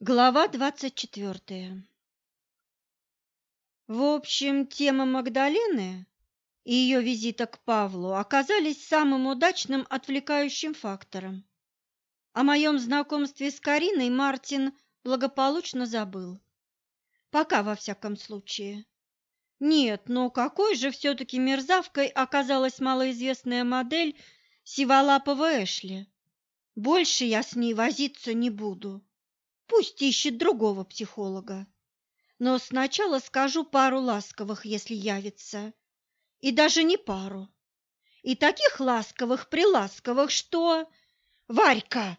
Глава двадцать четвертая В общем, тема Магдалены и ее визита к Павлу оказались самым удачным отвлекающим фактором. О моем знакомстве с Кариной Мартин благополучно забыл. Пока, во всяком случае. Нет, но какой же все-таки мерзавкой оказалась малоизвестная модель сиволапого Эшли. Больше я с ней возиться не буду. Пусть ищет другого психолога. Но сначала скажу пару ласковых, если явится. И даже не пару. И таких ласковых-приласковых, что... Варька!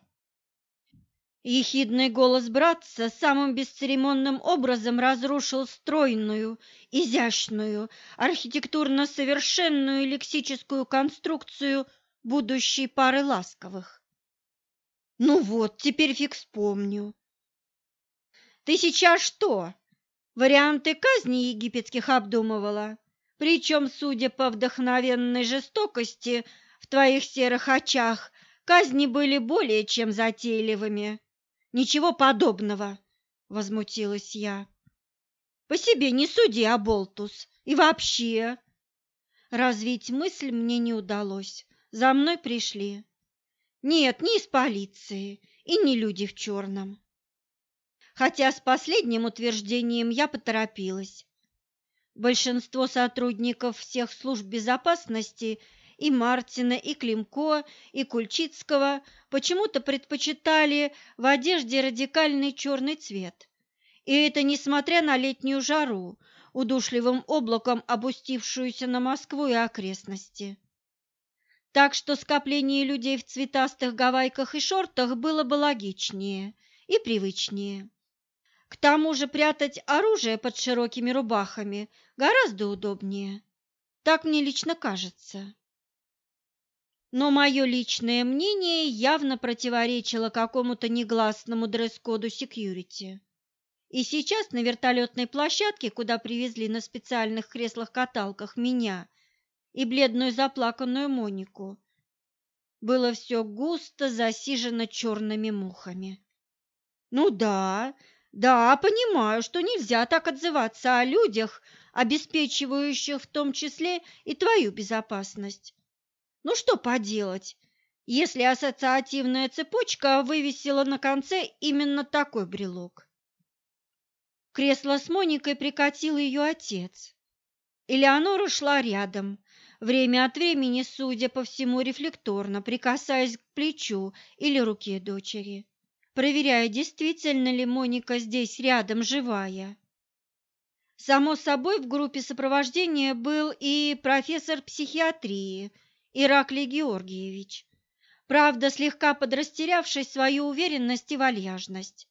Ехидный голос братца самым бесцеремонным образом разрушил стройную, изящную, архитектурно совершенную лексическую конструкцию будущей пары ласковых. Ну вот, теперь фиг вспомню. Ты сейчас что, варианты казни египетских обдумывала? Причем, судя по вдохновенной жестокости в твоих серых очах, казни были более чем затейливыми. Ничего подобного, возмутилась я. По себе не суди, Аболтус, и вообще. Развить мысль мне не удалось. За мной пришли. Нет, не из полиции и не люди в черном. Хотя с последним утверждением я поторопилась. Большинство сотрудников всех служб безопасности и Мартина, и Климко, и Кульчицкого почему-то предпочитали в одежде радикальный черный цвет. И это несмотря на летнюю жару, удушливым облаком опустившуюся на Москву и окрестности. Так что скопление людей в цветастых гавайках и шортах было бы логичнее и привычнее. К тому же прятать оружие под широкими рубахами гораздо удобнее. Так мне лично кажется. Но мое личное мнение явно противоречило какому-то негласному дресс-коду секьюрити. И сейчас на вертолетной площадке, куда привезли на специальных креслах-каталках меня и бледную заплаканную Монику, было все густо засижено черными мухами. Ну да, да, понимаю, что нельзя так отзываться о людях, обеспечивающих в том числе и твою безопасность. Ну что поделать, если ассоциативная цепочка вывесила на конце именно такой брелок? кресло с Моникой прикатил ее отец. Элеонора шла рядом, время от времени, судя по всему, рефлекторно, прикасаясь к плечу или руке дочери проверяя, действительно ли Моника здесь рядом живая. Само собой, в группе сопровождения был и профессор психиатрии Ираклий Георгиевич, правда, слегка подрастерявший свою уверенность и вальяжность,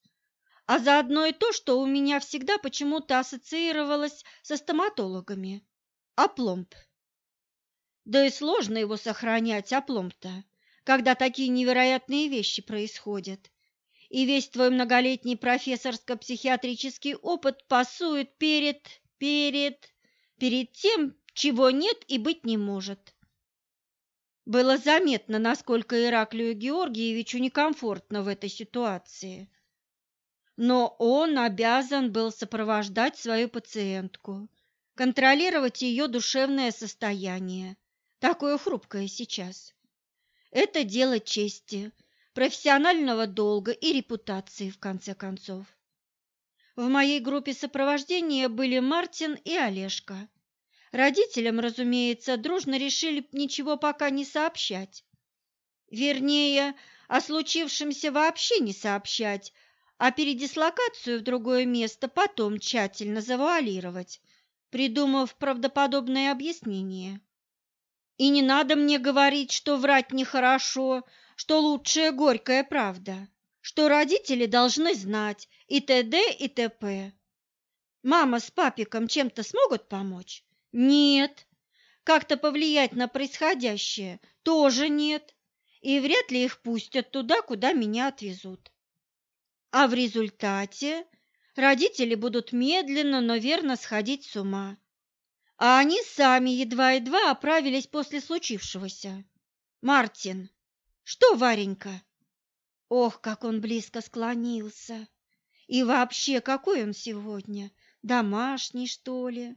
а заодно и то, что у меня всегда почему-то ассоциировалось со стоматологами – опломб. Да и сложно его сохранять, опломб-то, когда такие невероятные вещи происходят и весь твой многолетний профессорско-психиатрический опыт пасует перед, перед, перед тем, чего нет и быть не может. Было заметно, насколько Ираклию Георгиевичу некомфортно в этой ситуации. Но он обязан был сопровождать свою пациентку, контролировать ее душевное состояние, такое хрупкое сейчас. Это дело чести – профессионального долга и репутации, в конце концов. В моей группе сопровождения были Мартин и Олежка. Родителям, разумеется, дружно решили ничего пока не сообщать. Вернее, о случившемся вообще не сообщать, а передислокацию в другое место потом тщательно завуалировать, придумав правдоподобное объяснение. И не надо мне говорить, что врать нехорошо, что лучшая горькая правда, что родители должны знать и т.д. и т.п. Мама с папиком чем-то смогут помочь? Нет. Как-то повлиять на происходящее? Тоже нет. И вряд ли их пустят туда, куда меня отвезут. А в результате родители будут медленно, но верно сходить с ума. А они сами едва-едва оправились после случившегося. Мартин, что, Варенька? Ох, как он близко склонился! И вообще, какой он сегодня? Домашний, что ли?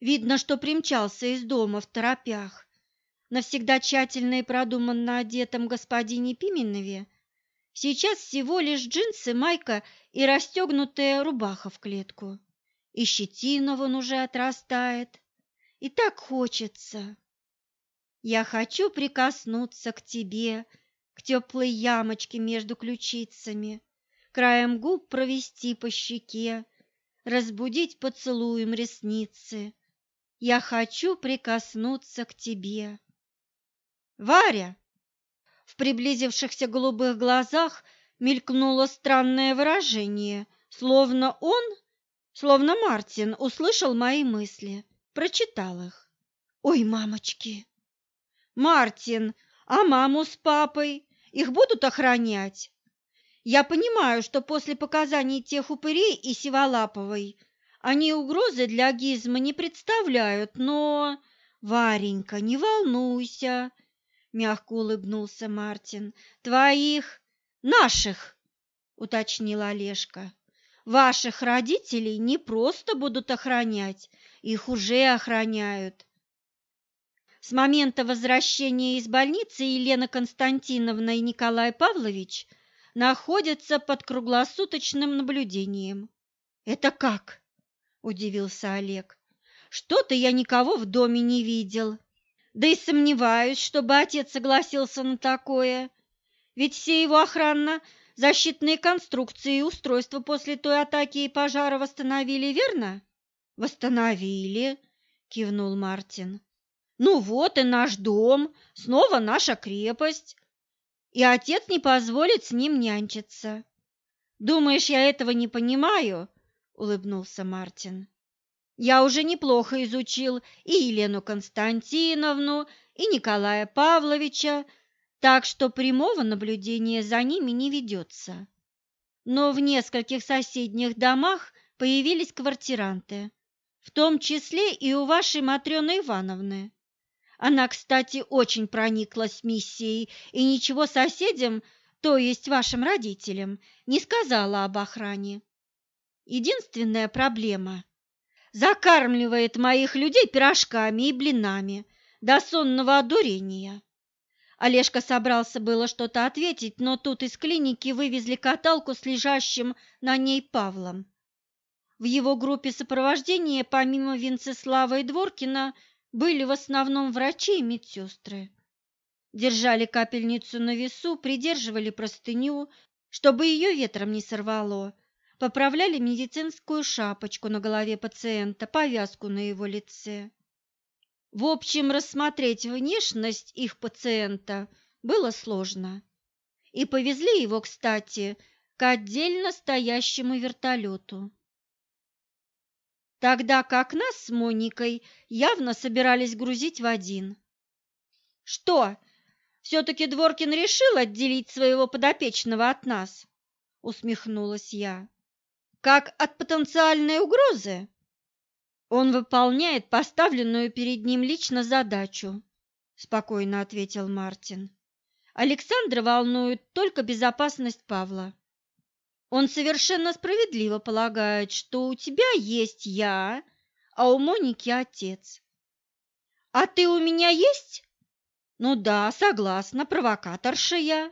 Видно, что примчался из дома в торопях. Навсегда тщательно и продуманно одетом господине Пименове сейчас всего лишь джинсы, майка и расстегнутая рубаха в клетку. И щетина вон уже отрастает. И так хочется. Я хочу прикоснуться к тебе, к теплой ямочке между ключицами, краем губ провести по щеке, разбудить поцелуем ресницы. Я хочу прикоснуться к тебе. Варя! В приблизившихся голубых глазах мелькнуло странное выражение, словно он, словно Мартин, услышал мои мысли, прочитал их. Ой, мамочки! Мартин, а маму с папой? Их будут охранять? Я понимаю, что после показаний тех упырей и Сиволаповой они угрозы для Гизма не представляют, но... Варенька, не волнуйся, мягко улыбнулся Мартин. Твоих, наших, уточнил Олежка. Ваших родителей не просто будут охранять, их уже охраняют. С момента возвращения из больницы Елена Константиновна и Николай Павлович находятся под круглосуточным наблюдением. Это как? удивился Олег. Что-то я никого в доме не видел. Да и сомневаюсь, чтобы отец согласился на такое. Ведь все его охранно-защитные конструкции и устройства после той атаки и пожара восстановили, верно? Восстановили, кивнул Мартин. Ну вот и наш дом, снова наша крепость. И отец не позволит с ним нянчиться. Думаешь, я этого не понимаю? улыбнулся Мартин. Я уже неплохо изучил и Елену Константиновну, и Николая Павловича, так что прямого наблюдения за ними не ведется. Но в нескольких соседних домах появились квартиранты, в том числе и у вашей Матрёны Ивановны. Она, кстати, очень прониклась миссией и ничего соседям, то есть вашим родителям, не сказала об охране. Единственная проблема – закармливает моих людей пирожками и блинами до сонного одурения. Олежка собрался было что-то ответить, но тут из клиники вывезли каталку с лежащим на ней Павлом. В его группе сопровождения, помимо Венцеслава и Дворкина, были в основном врачи и медсестры. Держали капельницу на весу, придерживали простыню, чтобы ее ветром не сорвало, поправляли медицинскую шапочку на голове пациента, повязку на его лице. В общем, рассмотреть внешность их пациента было сложно. И повезли его, кстати, к отдельно стоящему вертолету тогда как нас с Моникой явно собирались грузить в один. «Что, все-таки Дворкин решил отделить своего подопечного от нас?» – усмехнулась я. «Как от потенциальной угрозы?» «Он выполняет поставленную перед ним лично задачу», – спокойно ответил Мартин. «Александра волнует только безопасность Павла». Он совершенно справедливо полагает, что у тебя есть я, а у Моники отец. А ты у меня есть? Ну да, согласна, провокаторша я.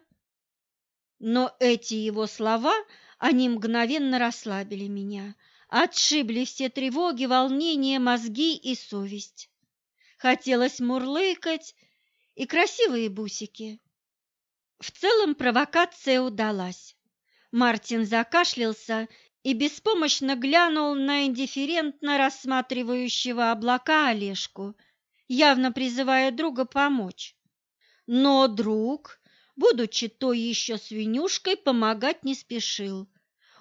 Но эти его слова, они мгновенно расслабили меня, отшибли все тревоги, волнения, мозги и совесть. Хотелось мурлыкать и красивые бусики. В целом провокация удалась. Мартин закашлялся и беспомощно глянул на индифферентно рассматривающего облака Олежку, явно призывая друга помочь. Но друг, будучи той еще свинюшкой, помогать не спешил.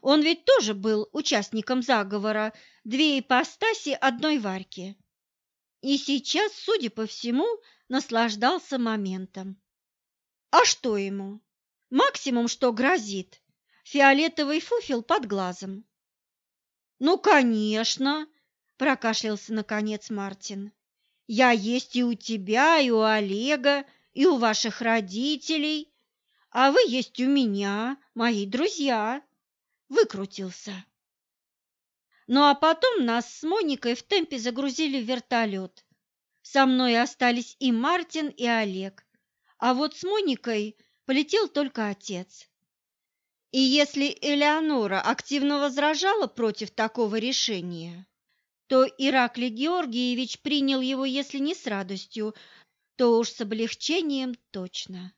Он ведь тоже был участником заговора, две ипостаси одной варки. И сейчас, судя по всему, наслаждался моментом. А что ему? Максимум, что грозит, фиолетовый фуфел под глазом. «Ну, конечно!» – прокашлялся наконец Мартин. «Я есть и у тебя, и у Олега, и у ваших родителей, а вы есть у меня, мои друзья. выкрутился. Ну а потом нас с Моникой в темпе загрузили в вертолет. Со мной остались и Мартин, и Олег. А вот с Моникой полетел только отец. И если Элеонора активно возражала против такого решения, то Ираклий Георгиевич принял его, если не с радостью, то уж с облегчением точно.